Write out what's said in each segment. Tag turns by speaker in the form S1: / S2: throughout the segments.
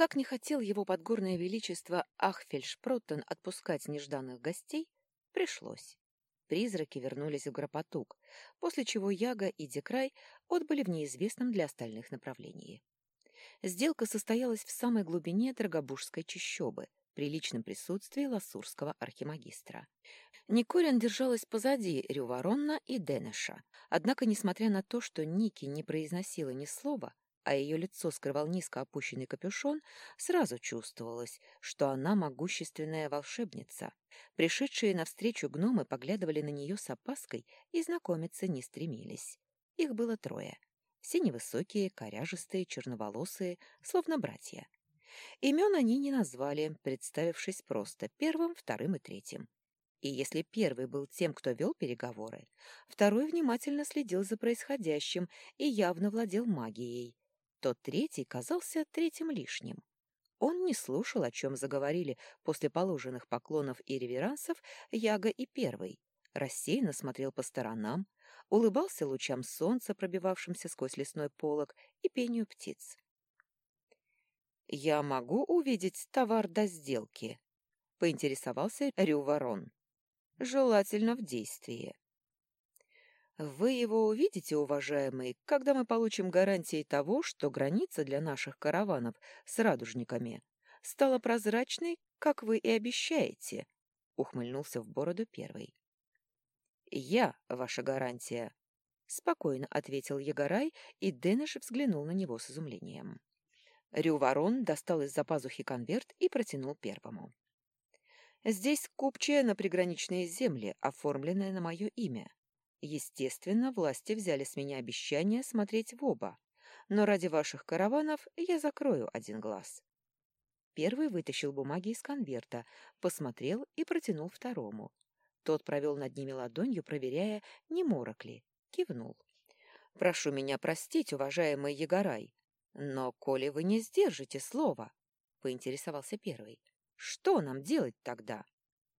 S1: Как не хотел его подгорное величество Ахфельшпроттен отпускать нежданных гостей, пришлось. Призраки вернулись в Гропотук, после чего Яга и Декрай отбыли в неизвестном для остальных направлении. Сделка состоялась в самой глубине Драгобужской чащобы, при личном присутствии лассурского архимагистра. Никорин держалась позади Рюворонна и Денеша, однако, несмотря на то, что Ники не произносила ни слова, а ее лицо скрывал низко опущенный капюшон, сразу чувствовалось, что она могущественная волшебница. Пришедшие навстречу гномы поглядывали на нее с опаской и знакомиться не стремились. Их было трое. Все невысокие, коряжистые, черноволосые, словно братья. Имен они не назвали, представившись просто первым, вторым и третьим. И если первый был тем, кто вел переговоры, второй внимательно следил за происходящим и явно владел магией, то третий казался третьим лишним. Он не слушал, о чем заговорили после положенных поклонов и реверансов Яга и Первый, рассеянно смотрел по сторонам, улыбался лучам солнца, пробивавшимся сквозь лесной полог, и пению птиц. «Я могу увидеть товар до сделки?» — поинтересовался Рюворон. «Желательно в действии». Вы его увидите, уважаемый, когда мы получим гарантии того, что граница для наших караванов с радужниками стала прозрачной, как вы и обещаете, — ухмыльнулся в бороду первый. «Я ваша гарантия», — спокойно ответил Егорай, и Денеш взглянул на него с изумлением. Рюворон достал из-за пазухи конверт и протянул первому. «Здесь купчая на приграничные земли, оформленная на мое имя. Естественно, власти взяли с меня обещание смотреть в оба, но ради ваших караванов я закрою один глаз. Первый вытащил бумаги из конверта, посмотрел и протянул второму. Тот провел над ними ладонью, проверяя, не морок ли. Кивнул. «Прошу меня простить, уважаемый Егорай, но коли вы не сдержите слова, — поинтересовался первый, — что нам делать тогда?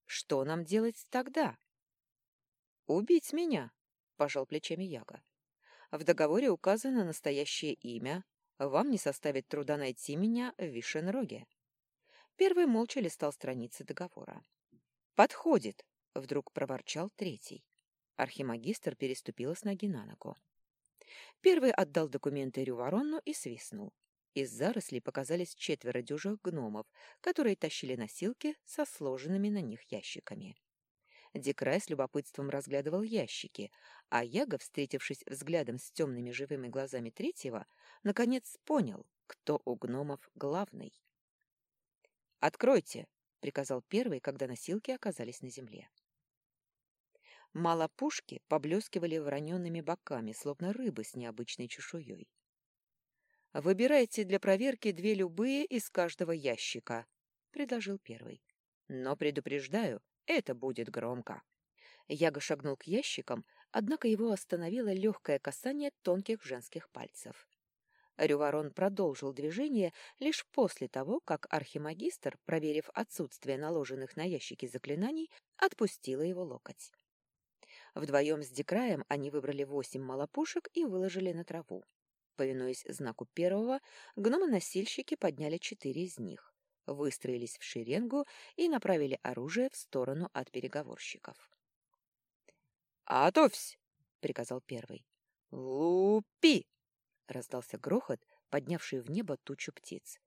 S1: Что нам делать тогда?» «Убить меня», — пожал плечами Яга. «В договоре указано настоящее имя. Вам не составит труда найти меня в Вишенроге». Первый молча листал страницы договора. «Подходит», — вдруг проворчал третий. Архимагистр переступила с ноги на ногу. Первый отдал документы Рюваронну и свистнул. Из зарослей показались четверо дюжих гномов, которые тащили носилки со сложенными на них ящиками. Дикрай с любопытством разглядывал ящики, а Яга, встретившись взглядом с темными живыми глазами третьего, наконец понял, кто у гномов главный. «Откройте!» — приказал первый, когда носилки оказались на земле. Малопушки поблескивали вороненными боками, словно рыбы с необычной чешуей. «Выбирайте для проверки две любые из каждого ящика», — предложил первый. «Но предупреждаю, это будет громко. Яга шагнул к ящикам, однако его остановило легкое касание тонких женских пальцев. Рюворон продолжил движение лишь после того, как архимагистр, проверив отсутствие наложенных на ящики заклинаний, отпустила его локоть. Вдвоем с Декраем они выбрали восемь малопушек и выложили на траву. Повинуясь знаку первого, гномы-носильщики подняли четыре из них выстроились в шеренгу и направили оружие в сторону от переговорщиков. «Атовсь!» — приказал первый. «Лупи!» — раздался грохот, поднявший в небо тучу птиц.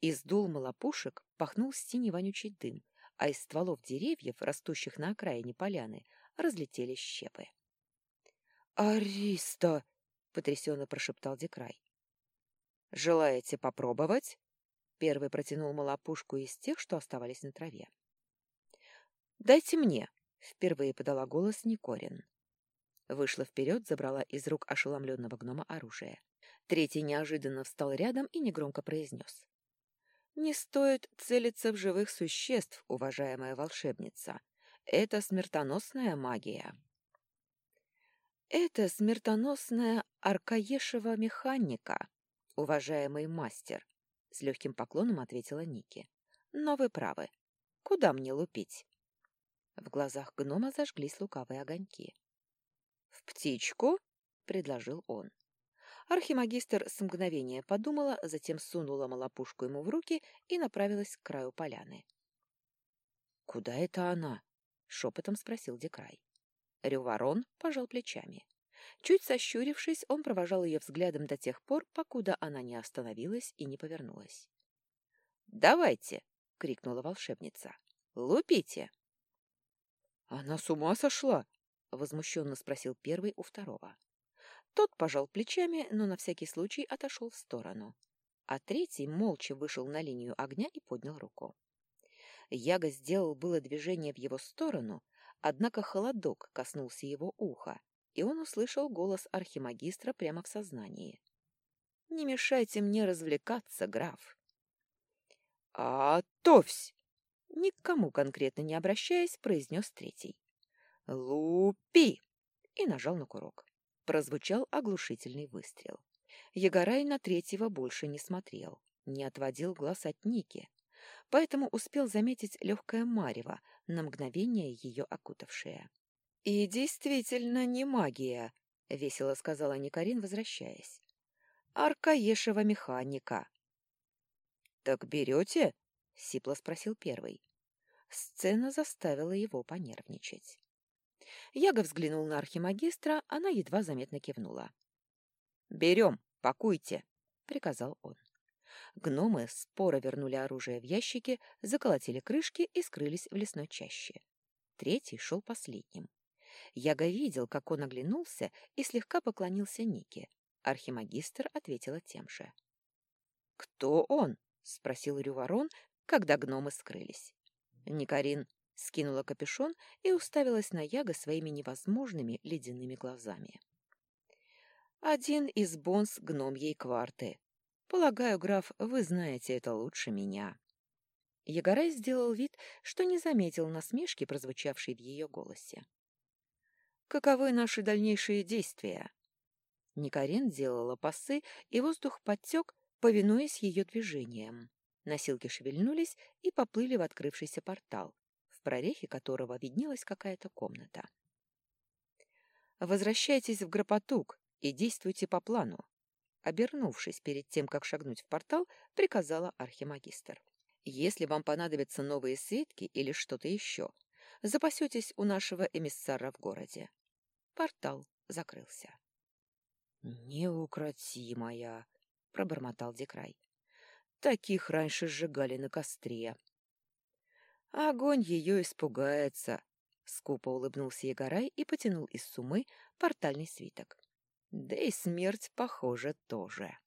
S1: Из дул малопушек пахнул синий вонючий дым, а из стволов деревьев, растущих на окраине поляны, разлетелись щепы. «Ариста!» — потрясенно прошептал Декрай. «Желаете попробовать?» Первый протянул малопушку из тех, что оставались на траве. «Дайте мне!» — впервые подала голос Никорин. Вышла вперед, забрала из рук ошеломленного гнома оружие. Третий неожиданно встал рядом и негромко произнес. «Не стоит целиться в живых существ, уважаемая волшебница. Это смертоносная магия». «Это смертоносная аркаешева механика, уважаемый мастер», с легким поклоном ответила Ники. Но вы правы. Куда мне лупить? В глазах гнома зажглись лукавые огоньки. В птичку? предложил он. Архимагистр с мгновения подумала, затем сунула малопушку ему в руки и направилась к краю поляны. «Куда это она?» — шепотом спросил Декрай. Рюворон пожал плечами. Чуть сощурившись, он провожал ее взглядом до тех пор, покуда она не остановилась и не повернулась. «Давайте!» — крикнула волшебница. «Лупите!» «Она с ума сошла?» — возмущенно спросил первый у второго. Тот пожал плечами, но на всякий случай отошел в сторону. А третий молча вышел на линию огня и поднял руку. Яга сделал было движение в его сторону, однако холодок коснулся его уха, и он услышал голос архимагистра прямо в сознании. «Не мешайте мне развлекаться, граф!» «А, товсь!» Никому конкретно не обращаясь, произнес третий. «Лупи!» и нажал на курок. Прозвучал оглушительный выстрел. Егорай на третьего больше не смотрел, не отводил глаз от Ники, поэтому успел заметить легкое марево, на мгновение ее окутавшее. «И действительно не магия», — весело сказала Никарин, возвращаясь. «Аркаешева механика». «Так берете?» — сипло спросил первый. Сцена заставила его понервничать. Яга взглянул на архимагистра, она едва заметно кивнула. «Берем, пакуйте», — приказал он. Гномы споро вернули оружие в ящики, заколотили крышки и скрылись в лесной чаще. Третий шел последним. Яга видел, как он оглянулся и слегка поклонился Нике. Архимагистр ответила тем же. «Кто он?» — спросил Рюворон, когда гномы скрылись. Никарин скинула капюшон и уставилась на Яга своими невозможными ледяными глазами. «Один из бонс гномьей кварты. Полагаю, граф, вы знаете это лучше меня». Ягорай сделал вид, что не заметил насмешки, прозвучавшей в ее голосе. «Каковы наши дальнейшие действия?» Никарин делала пасы, и воздух подтек, повинуясь ее движениям. Носилки шевельнулись и поплыли в открывшийся портал, в прорехе которого виднелась какая-то комната. «Возвращайтесь в Гропотук и действуйте по плану», обернувшись перед тем, как шагнуть в портал, приказала архимагистр. «Если вам понадобятся новые свитки или что-то еще, запасетесь у нашего эмиссара в городе». Портал закрылся. «Неукротимая!» — пробормотал Декрай. Таких раньше сжигали на костре. Огонь ее испугается, — скупо улыбнулся Егорай и потянул из сумы портальный свиток. Да и смерть, похоже, тоже.